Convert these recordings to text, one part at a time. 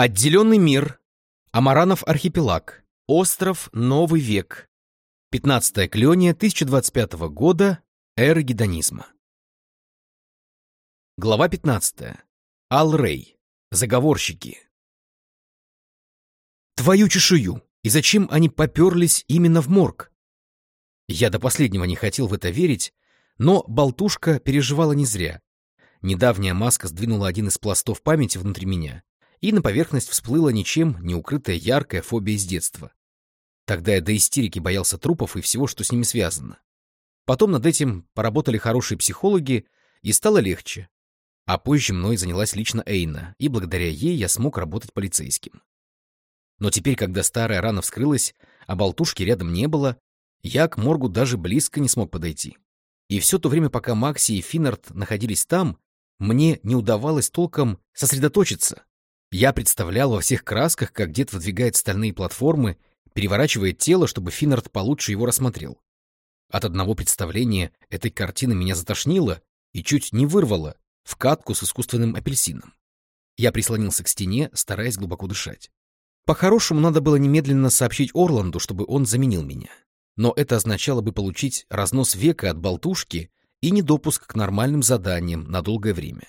Отделенный мир. Амаранов архипелаг. Остров Новый век. 15 клёния 1025 года. Эры гедонизма. Глава 15. Ал-Рей. Заговорщики. Твою чешую! И зачем они поперлись именно в морг? Я до последнего не хотел в это верить, но болтушка переживала не зря. Недавняя маска сдвинула один из пластов памяти внутри меня, и на поверхность всплыла ничем не укрытая яркая фобия из детства. Тогда я до истерики боялся трупов и всего, что с ними связано. Потом над этим поработали хорошие психологи, и стало легче. А позже мной занялась лично Эйна, и благодаря ей я смог работать полицейским. Но теперь, когда старая рана вскрылась, а болтушки рядом не было, я к моргу даже близко не смог подойти. И все то время, пока Макси и Финнард находились там, мне не удавалось толком сосредоточиться. Я представлял во всех красках, как дед выдвигает стальные платформы, переворачивает тело, чтобы Финнард получше его рассмотрел. От одного представления этой картины меня затошнило и чуть не вырвало в катку с искусственным апельсином. Я прислонился к стене, стараясь глубоко дышать. По-хорошему, надо было немедленно сообщить Орланду, чтобы он заменил меня но это означало бы получить разнос века от болтушки и недопуск к нормальным заданиям на долгое время.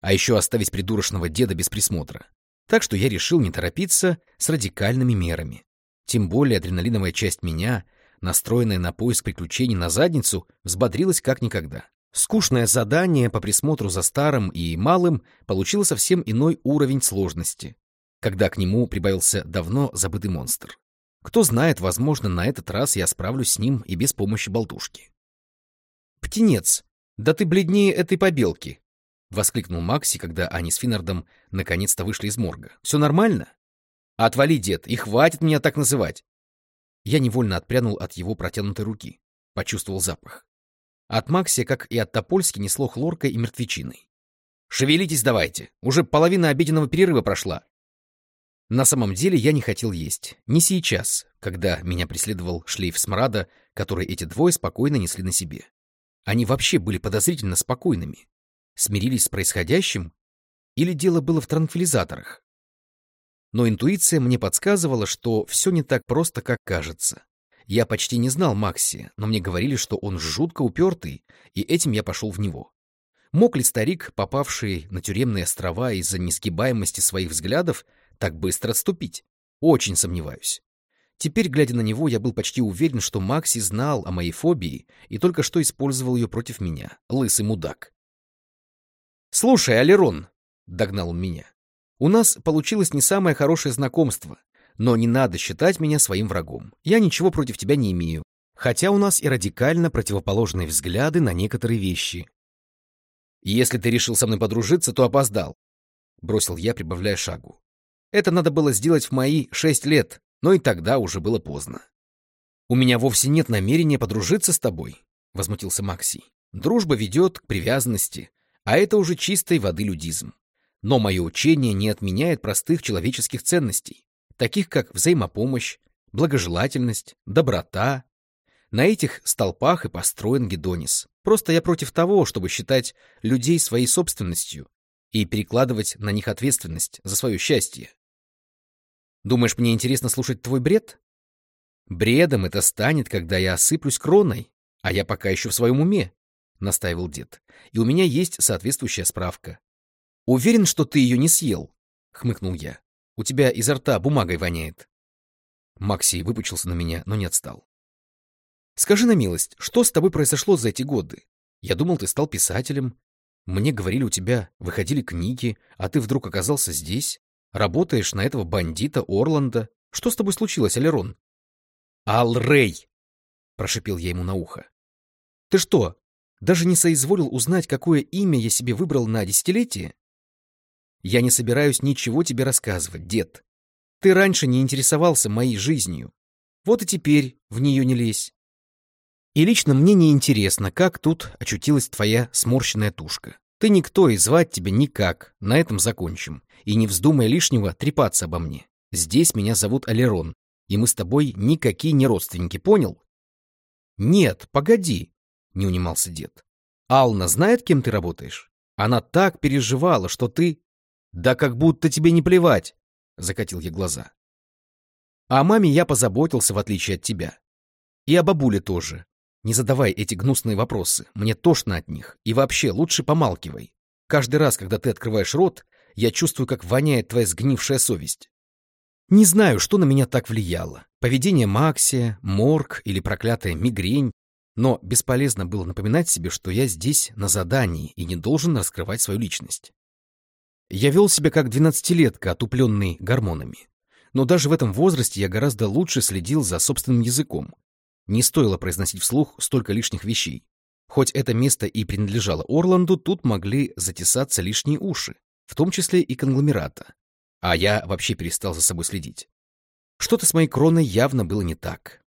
А еще оставить придурочного деда без присмотра. Так что я решил не торопиться с радикальными мерами. Тем более адреналиновая часть меня, настроенная на поиск приключений на задницу, взбодрилась как никогда. Скучное задание по присмотру за старым и малым получило совсем иной уровень сложности, когда к нему прибавился давно забытый монстр. Кто знает, возможно, на этот раз я справлюсь с ним и без помощи болтушки. «Птенец, да ты бледнее этой побелки!» — воскликнул Макси, когда они с Финнардом наконец-то вышли из морга. «Все нормально?» «Отвали, дед, и хватит меня так называть!» Я невольно отпрянул от его протянутой руки. Почувствовал запах. От Макси, как и от Топольски, несло хлоркой и мертвечиной. «Шевелитесь давайте! Уже половина обеденного перерыва прошла!» На самом деле я не хотел есть. Не сейчас, когда меня преследовал шлейф смрада, который эти двое спокойно несли на себе. Они вообще были подозрительно спокойными. Смирились с происходящим? Или дело было в транквилизаторах? Но интуиция мне подсказывала, что все не так просто, как кажется. Я почти не знал Макси, но мне говорили, что он жутко упертый, и этим я пошел в него. Мог ли старик, попавший на тюремные острова из-за несгибаемости своих взглядов, так быстро отступить? Очень сомневаюсь. Теперь, глядя на него, я был почти уверен, что Макси знал о моей фобии и только что использовал ее против меня, лысый мудак. «Слушай, Алерон», — догнал он меня, — «у нас получилось не самое хорошее знакомство, но не надо считать меня своим врагом. Я ничего против тебя не имею, хотя у нас и радикально противоположные взгляды на некоторые вещи. Если ты решил со мной подружиться, то опоздал», — бросил я, прибавляя шагу. Это надо было сделать в мои шесть лет, но и тогда уже было поздно. «У меня вовсе нет намерения подружиться с тобой», — возмутился Макси. «Дружба ведет к привязанности, а это уже чистой воды людизм. Но мое учение не отменяет простых человеческих ценностей, таких как взаимопомощь, благожелательность, доброта. На этих столпах и построен Гедонис. Просто я против того, чтобы считать людей своей собственностью и перекладывать на них ответственность за свое счастье. Думаешь, мне интересно слушать твой бред? Бредом это станет, когда я осыплюсь кроной, а я пока еще в своем уме, — настаивал дед. И у меня есть соответствующая справка. Уверен, что ты ее не съел, — хмыкнул я. У тебя изо рта бумагой воняет. Макси выпучился на меня, но не отстал. Скажи на милость, что с тобой произошло за эти годы? Я думал, ты стал писателем. Мне говорили, у тебя выходили книги, а ты вдруг оказался здесь. Работаешь на этого бандита Орланда. Что с тобой случилось, Алерон? Алрей! Прошипел я ему на ухо. Ты что, даже не соизволил узнать, какое имя я себе выбрал на десятилетие? Я не собираюсь ничего тебе рассказывать, дед. Ты раньше не интересовался моей жизнью. Вот и теперь в нее не лезь. И лично мне не интересно, как тут очутилась твоя сморщенная тушка. Ты никто, и звать тебя никак. На этом закончим. И не вздумай лишнего трепаться обо мне. Здесь меня зовут Алерон, и мы с тобой никакие не родственники, понял? Нет, погоди, не унимался дед. Ална знает, кем ты работаешь? Она так переживала, что ты... Да как будто тебе не плевать. закатил я глаза. О маме я позаботился, в отличие от тебя. И о бабуле тоже. Не задавай эти гнусные вопросы, мне тошно от них. И вообще, лучше помалкивай. Каждый раз, когда ты открываешь рот, я чувствую, как воняет твоя сгнившая совесть. Не знаю, что на меня так влияло. Поведение Максия, морг или проклятая мигрень. Но бесполезно было напоминать себе, что я здесь на задании и не должен раскрывать свою личность. Я вел себя как двенадцатилетка, отупленный гормонами. Но даже в этом возрасте я гораздо лучше следил за собственным языком. Не стоило произносить вслух столько лишних вещей. Хоть это место и принадлежало Орланду, тут могли затесаться лишние уши, в том числе и конгломерата. А я вообще перестал за собой следить. Что-то с моей кроной явно было не так.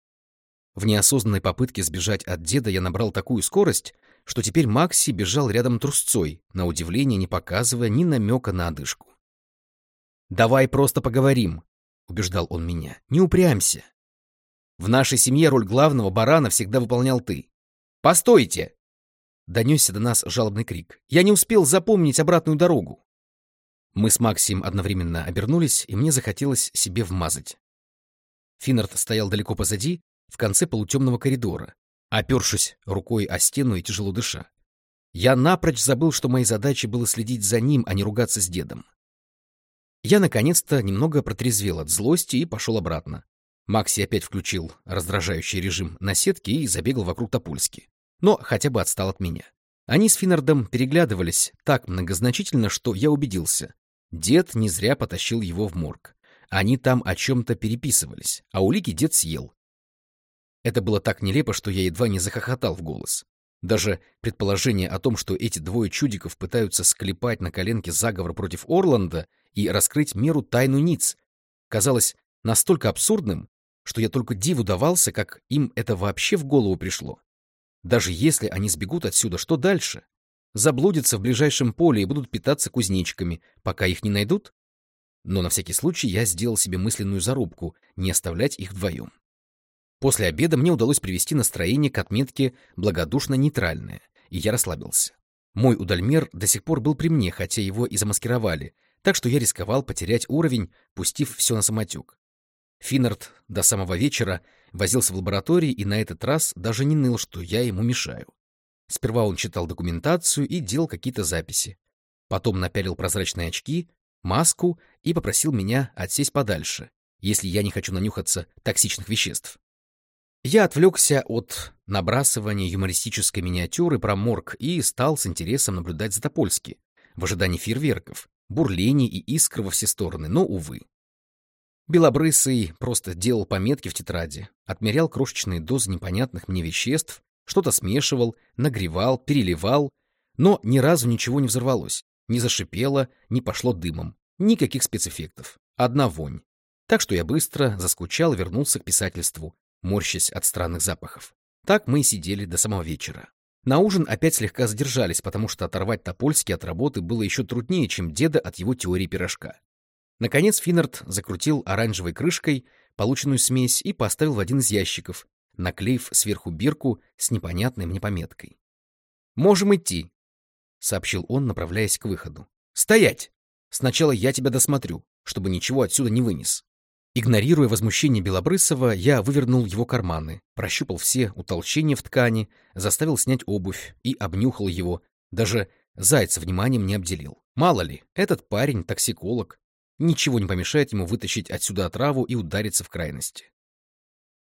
В неосознанной попытке сбежать от деда я набрал такую скорость, что теперь Макси бежал рядом трусцой, на удивление не показывая ни намека на одышку. «Давай просто поговорим», — убеждал он меня. «Не упрямься. В нашей семье роль главного барана всегда выполнял ты. «Постойте!» Донесся до нас жалобный крик. «Я не успел запомнить обратную дорогу!» Мы с Максим одновременно обернулись, и мне захотелось себе вмазать. Финнард стоял далеко позади, в конце полутемного коридора, опершись рукой о стену и тяжело дыша. Я напрочь забыл, что моей задачей было следить за ним, а не ругаться с дедом. Я, наконец-то, немного протрезвел от злости и пошел обратно. Макси опять включил раздражающий режим на сетке и забегал вокруг Топольски. Но хотя бы отстал от меня. Они с Финнардом переглядывались так многозначительно, что я убедился. Дед не зря потащил его в морг. Они там о чем-то переписывались, а улики дед съел. Это было так нелепо, что я едва не захохотал в голос. Даже предположение о том, что эти двое чудиков пытаются склепать на коленке заговор против Орланда и раскрыть меру тайну Ниц, казалось настолько абсурдным, что я только диву давался, как им это вообще в голову пришло. Даже если они сбегут отсюда, что дальше? Заблудятся в ближайшем поле и будут питаться кузнечиками, пока их не найдут? Но на всякий случай я сделал себе мысленную зарубку не оставлять их вдвоем. После обеда мне удалось привести настроение к отметке благодушно-нейтральное, и я расслабился. Мой удальмер до сих пор был при мне, хотя его и замаскировали, так что я рисковал потерять уровень, пустив все на самотек. Финнард до самого вечера возился в лаборатории и на этот раз даже не ныл, что я ему мешаю. Сперва он читал документацию и делал какие-то записи. Потом напялил прозрачные очки, маску и попросил меня отсесть подальше, если я не хочу нанюхаться токсичных веществ. Я отвлекся от набрасывания юмористической миниатюры про морг и стал с интересом наблюдать за Топольски, в ожидании фейерверков, бурлений и искр во все стороны, но, увы. Белобрысый просто делал пометки в тетради, отмерял крошечные дозы непонятных мне веществ, что-то смешивал, нагревал, переливал, но ни разу ничего не взорвалось, не зашипело, не пошло дымом, никаких спецэффектов, одна вонь. Так что я быстро заскучал и вернулся к писательству, морщась от странных запахов. Так мы и сидели до самого вечера. На ужин опять слегка задержались, потому что оторвать Топольский от работы было еще труднее, чем деда от его теории пирожка. Наконец Финнард закрутил оранжевой крышкой полученную смесь и поставил в один из ящиков, наклеив сверху бирку с непонятной мне пометкой. «Можем идти», — сообщил он, направляясь к выходу. «Стоять! Сначала я тебя досмотрю, чтобы ничего отсюда не вынес». Игнорируя возмущение Белобрысова, я вывернул его карманы, прощупал все утолщения в ткани, заставил снять обувь и обнюхал его, даже зайца вниманием не обделил. Мало ли, этот парень токсиколог, Ничего не помешает ему вытащить отсюда отраву и удариться в крайности.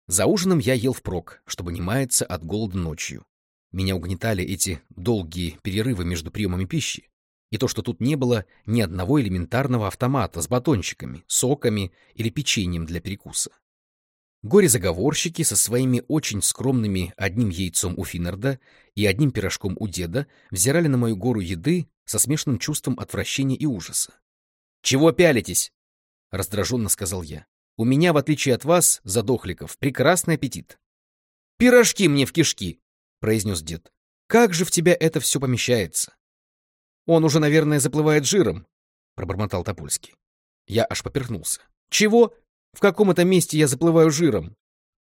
За ужином я ел впрок, чтобы не маяться от голода ночью. Меня угнетали эти долгие перерывы между приемами пищи, и то, что тут не было ни одного элементарного автомата с батончиками, соками или печеньем для перекуса. Горе-заговорщики со своими очень скромными одним яйцом у Финнарда и одним пирожком у деда взирали на мою гору еды со смешанным чувством отвращения и ужаса. «Чего пялитесь?» — раздраженно сказал я. «У меня, в отличие от вас, задохликов, прекрасный аппетит». «Пирожки мне в кишки!» — произнес дед. «Как же в тебя это все помещается?» «Он уже, наверное, заплывает жиром», — пробормотал Топольский. Я аж поперхнулся. «Чего? В каком это месте я заплываю жиром?»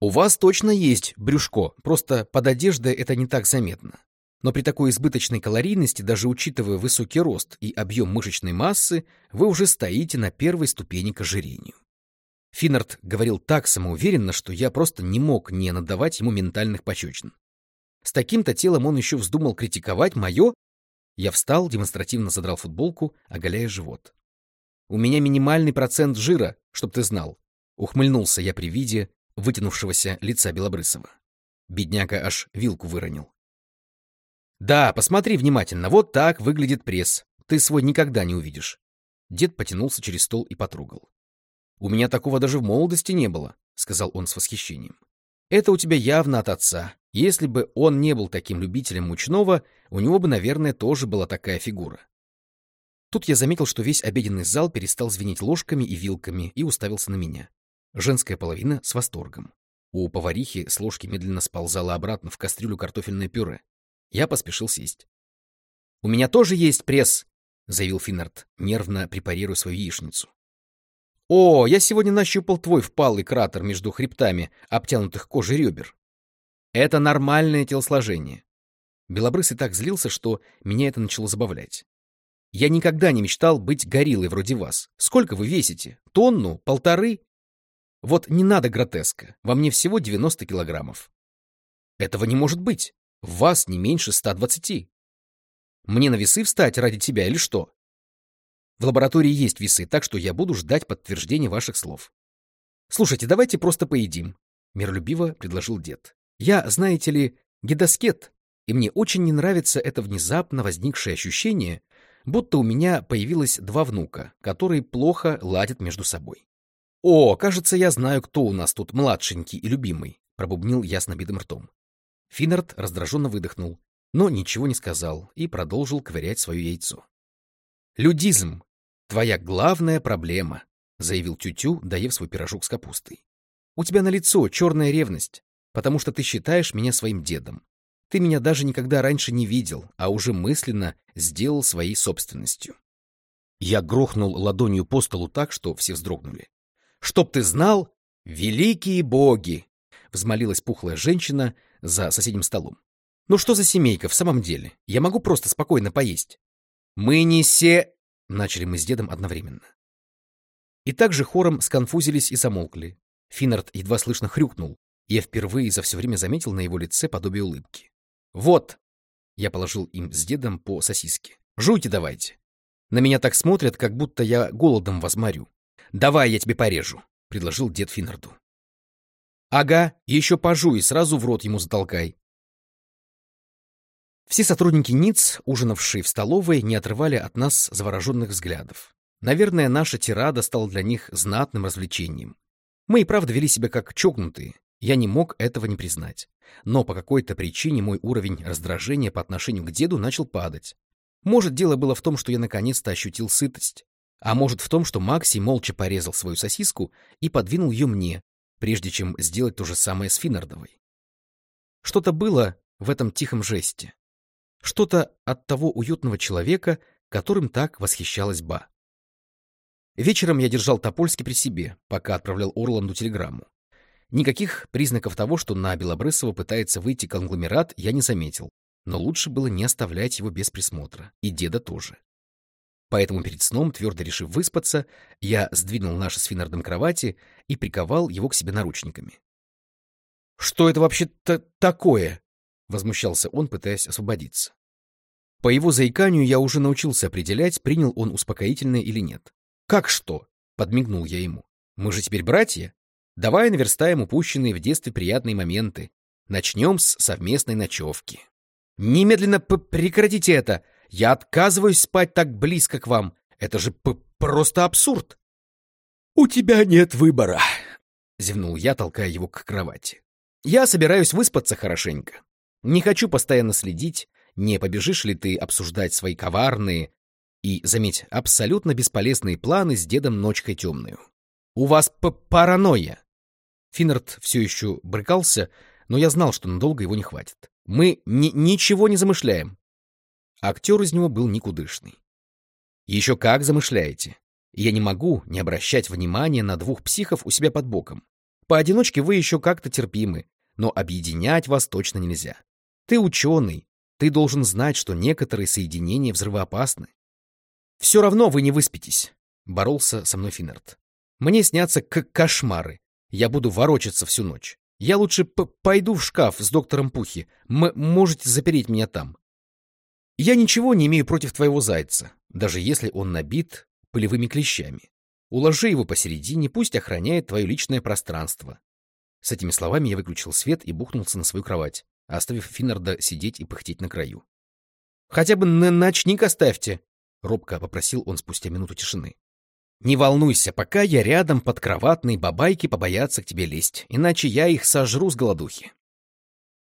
«У вас точно есть брюшко, просто под одеждой это не так заметно. Но при такой избыточной калорийности, даже учитывая высокий рост и объем мышечной массы, вы уже стоите на первой ступени к ожирению. Финнард говорил так самоуверенно, что я просто не мог не надавать ему ментальных пощечин. С таким-то телом он еще вздумал критиковать мое... Я встал, демонстративно задрал футболку, оголяя живот. «У меня минимальный процент жира, чтоб ты знал», — ухмыльнулся я при виде вытянувшегося лица Белобрысова. Бедняга аж вилку выронил. «Да, посмотри внимательно, вот так выглядит пресс. Ты свой никогда не увидишь». Дед потянулся через стол и потрогал. «У меня такого даже в молодости не было», — сказал он с восхищением. «Это у тебя явно от отца. Если бы он не был таким любителем мучного, у него бы, наверное, тоже была такая фигура». Тут я заметил, что весь обеденный зал перестал звенеть ложками и вилками и уставился на меня. Женская половина с восторгом. У поварихи с ложки медленно сползала обратно в кастрюлю картофельное пюре. Я поспешил сесть. «У меня тоже есть пресс», — заявил Финнард, нервно препарируя свою яичницу. О, я сегодня нащупал твой впалый кратер между хребтами, обтянутых кожей ребер. Это нормальное телосложение. Белобрысый так злился, что меня это начало забавлять. Я никогда не мечтал быть гориллой вроде вас. Сколько вы весите? Тонну? Полторы? Вот не надо гротеска. Во мне всего 90 килограммов. Этого не может быть. В вас не меньше 120. Мне на весы встать ради тебя или что? В лаборатории есть весы, так что я буду ждать подтверждения ваших слов. Слушайте, давайте просто поедим, миролюбиво предложил дед. Я, знаете ли, гидоскет, и мне очень не нравится это внезапно возникшее ощущение, будто у меня появилось два внука, которые плохо ладят между собой. «О, кажется, я знаю, кто у нас тут младшенький и любимый», — пробубнил я с набитым ртом. Финнард раздраженно выдохнул, но ничего не сказал и продолжил ковырять свое яйцо. «Людизм Твоя главная проблема, заявил Тютю, доев свой пирожок с капустой. У тебя на лицо черная ревность, потому что ты считаешь меня своим дедом. Ты меня даже никогда раньше не видел, а уже мысленно сделал своей собственностью. Я грохнул ладонью по столу так, что все вздрогнули. «Чтоб ты знал, великие боги!» — взмолилась пухлая женщина за соседним столом. «Ну что за семейка в самом деле? Я могу просто спокойно поесть». «Мы не се...» Начали мы с дедом одновременно. И также хором сконфузились и замолкли. Финнард едва слышно хрюкнул, я впервые за все время заметил на его лице подобие улыбки. «Вот!» — я положил им с дедом по сосиске. «Жуйте давайте!» На меня так смотрят, как будто я голодом вас морю. «Давай я тебе порежу!» — предложил дед Финнарду. «Ага, еще пожуй, сразу в рот ему затолкай!» Все сотрудники НИЦ, ужинавшие в столовой, не отрывали от нас завороженных взглядов. Наверное, наша тирада стала для них знатным развлечением. Мы и правда вели себя как чокнутые, я не мог этого не признать. Но по какой-то причине мой уровень раздражения по отношению к деду начал падать. Может, дело было в том, что я наконец-то ощутил сытость. А может в том, что Макси молча порезал свою сосиску и подвинул ее мне, прежде чем сделать то же самое с Финнардовой. Что-то было в этом тихом жесте. Что-то от того уютного человека, которым так восхищалась Ба. Вечером я держал Топольский при себе, пока отправлял Орланду телеграмму. Никаких признаков того, что на Белобрысова пытается выйти конгломерат, я не заметил, но лучше было не оставлять его без присмотра, и деда тоже. Поэтому перед сном, твердо решив выспаться, я сдвинул наши с Финнардом кровати и приковал его к себе наручниками. — Что это вообще-то такое? — возмущался он, пытаясь освободиться. По его заиканию я уже научился определять, принял он успокоительное или нет. «Как что?» — подмигнул я ему. «Мы же теперь братья. Давай наверстаем упущенные в детстве приятные моменты. Начнем с совместной ночевки». «Немедленно прекратите это! Я отказываюсь спать так близко к вам. Это же просто абсурд!» «У тебя нет выбора», — зевнул я, толкая его к кровати. «Я собираюсь выспаться хорошенько. Не хочу постоянно следить, не побежишь ли ты обсуждать свои коварные и, заметь, абсолютно бесполезные планы с дедом Ночкой Темную. У вас паранойя. Финнард все еще брыкался, но я знал, что надолго его не хватит. Мы ни ничего не замышляем. Актер из него был никудышный. Еще как замышляете. Я не могу не обращать внимания на двух психов у себя под боком. Поодиночке вы еще как-то терпимы, но объединять вас точно нельзя. Ты ученый, Ты должен знать, что некоторые соединения взрывоопасны. Все равно вы не выспитесь, — боролся со мной Финнерт. Мне снятся как кошмары. Я буду ворочаться всю ночь. Я лучше пойду в шкаф с доктором Пухи. М можете запереть меня там. Я ничего не имею против твоего зайца, даже если он набит пылевыми клещами. Уложи его посередине, пусть охраняет твое личное пространство. С этими словами я выключил свет и бухнулся на свою кровать, оставив Финнарда сидеть и пыхтеть на краю. — Хотя бы на ночник оставьте, — робко попросил он спустя минуту тишины. Не волнуйся, пока я рядом под кроватной бабайки побоятся к тебе лезть, иначе я их сожру с голодухи.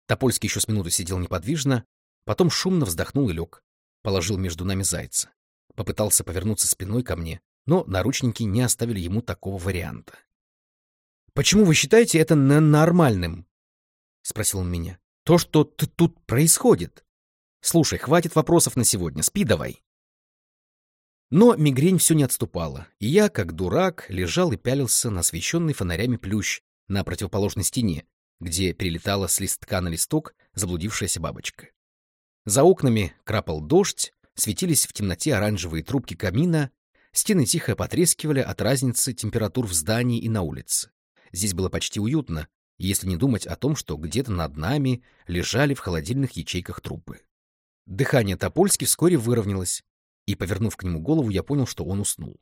Топольский еще с минуту сидел неподвижно, потом шумно вздохнул и лег. Положил между нами зайца. Попытался повернуться спиной ко мне, но наручники не оставили ему такого варианта. — Почему вы считаете это нормальным? — спросил он меня. — То, что тут происходит. Слушай, хватит вопросов на сегодня, спи давай. Но мигрень все не отступала, и я, как дурак, лежал и пялился на освещенный фонарями плющ на противоположной стене, где перелетала с листка на листок заблудившаяся бабочка. За окнами крапал дождь, светились в темноте оранжевые трубки камина, стены тихо потрескивали от разницы температур в здании и на улице. Здесь было почти уютно, если не думать о том, что где-то над нами лежали в холодильных ячейках трупы. Дыхание Топольски вскоре выровнялось, и, повернув к нему голову, я понял, что он уснул.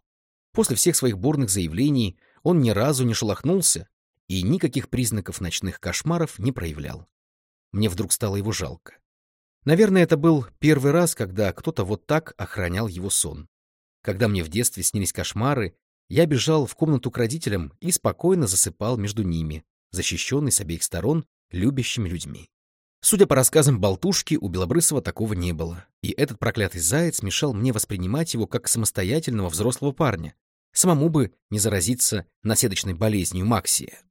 После всех своих бурных заявлений он ни разу не шелохнулся и никаких признаков ночных кошмаров не проявлял. Мне вдруг стало его жалко. Наверное, это был первый раз, когда кто-то вот так охранял его сон. Когда мне в детстве снились кошмары, я бежал в комнату к родителям и спокойно засыпал между ними, защищенный с обеих сторон любящими людьми. Судя по рассказам Болтушки, у Белобрысова такого не было, и этот проклятый заяц мешал мне воспринимать его как самостоятельного взрослого парня. Самому бы не заразиться наседочной болезнью Максия.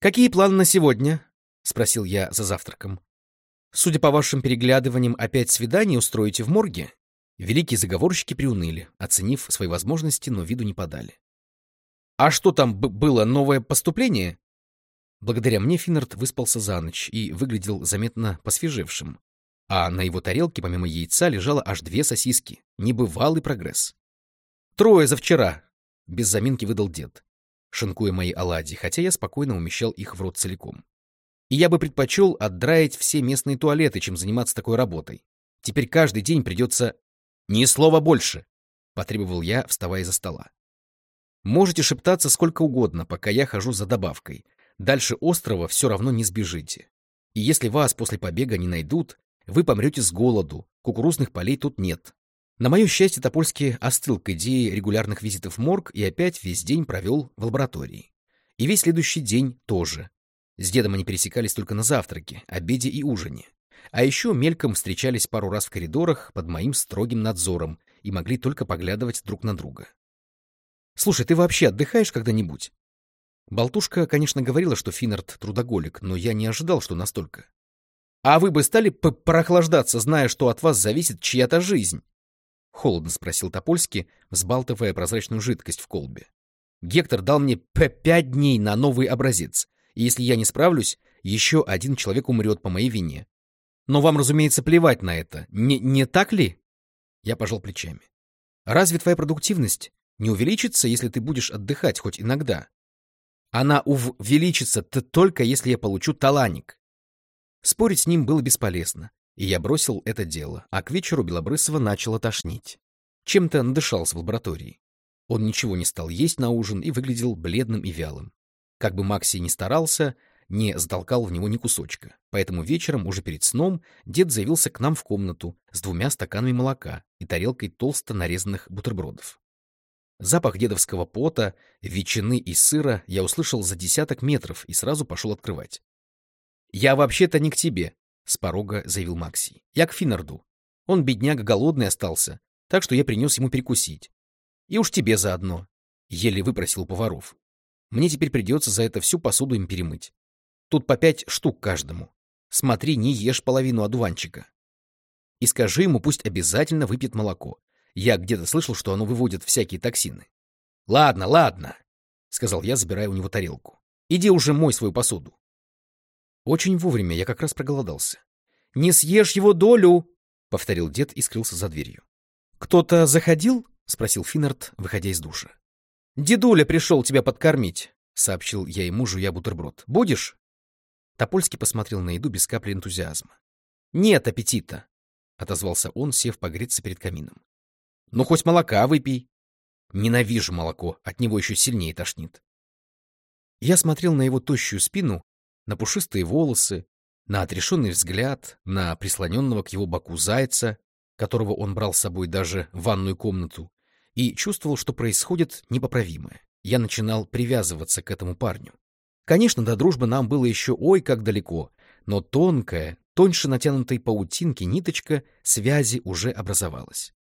«Какие планы на сегодня?» — спросил я за завтраком. «Судя по вашим переглядываниям, опять свидание устроите в морге?» Великие заговорщики приуныли, оценив свои возможности, но виду не подали. «А что там было, новое поступление?» Благодаря мне Финнард выспался за ночь и выглядел заметно посвежевшим. А на его тарелке помимо яйца лежало аж две сосиски. Небывалый прогресс. «Трое за вчера!» — без заминки выдал дед, шинкуя мои оладьи, хотя я спокойно умещал их в рот целиком. И я бы предпочел отдраить все местные туалеты, чем заниматься такой работой. Теперь каждый день придется... «Ни слова больше!» — потребовал я, вставая из-за стола. «Можете шептаться сколько угодно, пока я хожу за добавкой, Дальше острова все равно не сбежите. И если вас после побега не найдут, вы помрете с голоду, кукурузных полей тут нет. На мое счастье, Топольский остыл к идее регулярных визитов в морг и опять весь день провел в лаборатории. И весь следующий день тоже. С дедом они пересекались только на завтраке, обеде и ужине. А еще мельком встречались пару раз в коридорах под моим строгим надзором и могли только поглядывать друг на друга. «Слушай, ты вообще отдыхаешь когда-нибудь?» Болтушка, конечно, говорила, что Финнард трудоголик, но я не ожидал, что настолько. «А вы бы стали прохлаждаться, зная, что от вас зависит чья-то жизнь?» Холодно спросил Топольский, взбалтывая прозрачную жидкость в колбе. «Гектор дал мне пять дней на новый образец, и если я не справлюсь, еще один человек умрет по моей вине. Но вам, разумеется, плевать на это, не, не так ли?» Я пожал плечами. «Разве твоя продуктивность не увеличится, если ты будешь отдыхать хоть иногда?» Она увеличится -то только если я получу таланик. Спорить с ним было бесполезно, и я бросил это дело, а к вечеру Белобрысова начало тошнить. Чем-то надышался в лаборатории. Он ничего не стал есть на ужин и выглядел бледным и вялым. Как бы Макси ни старался, не сдолкал в него ни кусочка. Поэтому вечером, уже перед сном, дед заявился к нам в комнату с двумя стаканами молока и тарелкой толсто нарезанных бутербродов. Запах дедовского пота, ветчины и сыра я услышал за десяток метров и сразу пошел открывать. «Я вообще-то не к тебе», — с порога заявил Макси. «Я к Финнарду. Он, бедняга, голодный остался, так что я принес ему перекусить. И уж тебе заодно», — еле выпросил у поваров. «Мне теперь придется за это всю посуду им перемыть. Тут по пять штук каждому. Смотри, не ешь половину одуванчика. И скажи ему, пусть обязательно выпьет молоко. Я где-то слышал, что оно выводит всякие токсины. — Ладно, ладно, — сказал я, забирая у него тарелку. — Иди уже мой свою посуду. Очень вовремя я как раз проголодался. — Не съешь его долю! — повторил дед и скрылся за дверью. — Кто-то заходил? — спросил Финнард, выходя из душа. — Дедуля пришел тебя подкормить, — сообщил я ему, жуя бутерброд. — Будешь? Топольский посмотрел на еду без капли энтузиазма. — Нет аппетита, — отозвался он, сев погреться перед камином. — Ну, хоть молока выпей. Ненавижу молоко, от него еще сильнее тошнит. Я смотрел на его тощую спину, на пушистые волосы, на отрешенный взгляд, на прислоненного к его боку зайца, которого он брал с собой даже в ванную комнату, и чувствовал, что происходит непоправимое. Я начинал привязываться к этому парню. Конечно, до дружбы нам было еще ой как далеко, но тонкая, тоньше натянутой паутинки ниточка связи уже образовалась.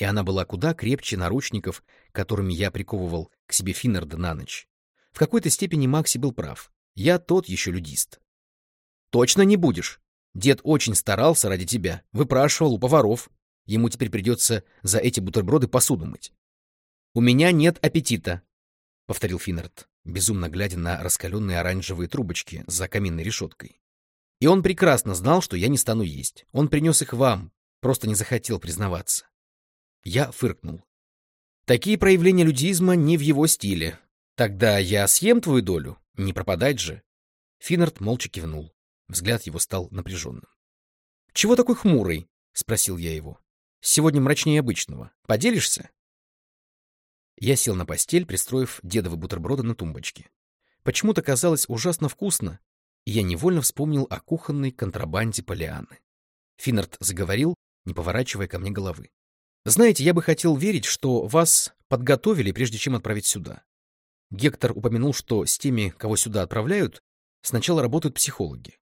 И она была куда крепче наручников, которыми я приковывал к себе Финнерда на ночь. В какой-то степени Макси был прав. Я тот еще людист. Точно не будешь. Дед очень старался ради тебя, выпрашивал у поваров. Ему теперь придется за эти бутерброды посуду мыть. — У меня нет аппетита, — повторил Финнерд, безумно глядя на раскаленные оранжевые трубочки за каминной решеткой. И он прекрасно знал, что я не стану есть. Он принес их вам, просто не захотел признаваться. Я фыркнул. Такие проявления людизма не в его стиле. Тогда я съем твою долю, не пропадать же. Финнард молча кивнул. Взгляд его стал напряженным. — Чего такой хмурый? — спросил я его. — Сегодня мрачнее обычного. Поделишься? Я сел на постель, пристроив дедовы бутерброды на тумбочке. Почему-то казалось ужасно вкусно, и я невольно вспомнил о кухонной контрабанде Полианы. Финнард заговорил, не поворачивая ко мне головы. — Знаете, я бы хотел верить, что вас подготовили, прежде чем отправить сюда. Гектор упомянул, что с теми, кого сюда отправляют, сначала работают психологи.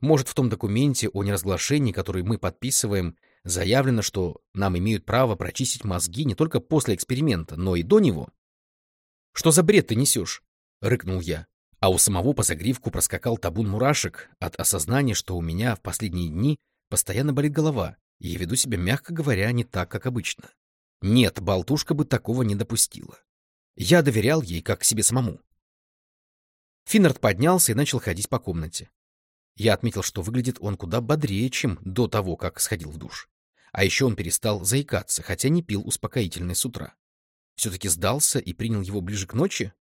Может, в том документе о неразглашении, который мы подписываем, заявлено, что нам имеют право прочистить мозги не только после эксперимента, но и до него? «Что за бред ты несешь?» — рыкнул я. А у самого по загривку проскакал табун мурашек от осознания, что у меня в последние дни постоянно болит голова, я веду себя, мягко говоря, не так, как обычно. Нет, болтушка бы такого не допустила. Я доверял ей, как себе самому. Финнард поднялся и начал ходить по комнате. Я отметил, что выглядит он куда бодрее, чем до того, как сходил в душ. А еще он перестал заикаться, хотя не пил успокоительный с утра. Все-таки сдался и принял его ближе к ночи?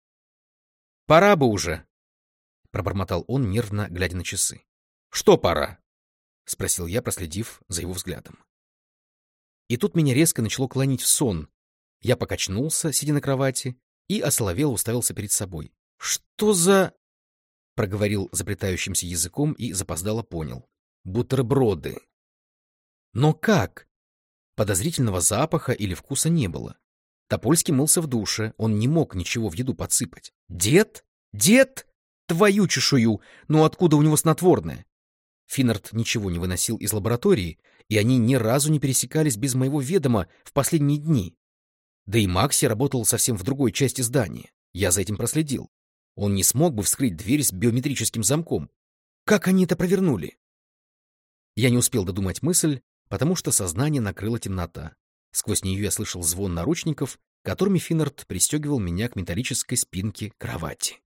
— Пора бы уже! — пробормотал он, нервно глядя на часы. — Что пора? — спросил я, проследив за его взглядом. И тут меня резко начало клонить в сон. Я покачнулся, сидя на кровати, и осоловел уставился перед собой. — Что за... — проговорил заплетающимся языком и запоздало понял. «Бутерброды». Но как? Подозрительного запаха или вкуса не было. Топольский мылся в душе, он не мог ничего в еду подсыпать. «Дед? Дед? Твою чешую! Ну откуда у него снотворное?» Финнард ничего не выносил из лаборатории, и они ни разу не пересекались без моего ведома в последние дни. Да и Макси работал совсем в другой части здания. Я за этим проследил. Он не смог бы вскрыть дверь с биометрическим замком. Как они это провернули? Я не успел додумать мысль, потому что сознание накрыла темнота. Сквозь нее я слышал звон наручников, которыми Финнард пристегивал меня к металлической спинке кровати.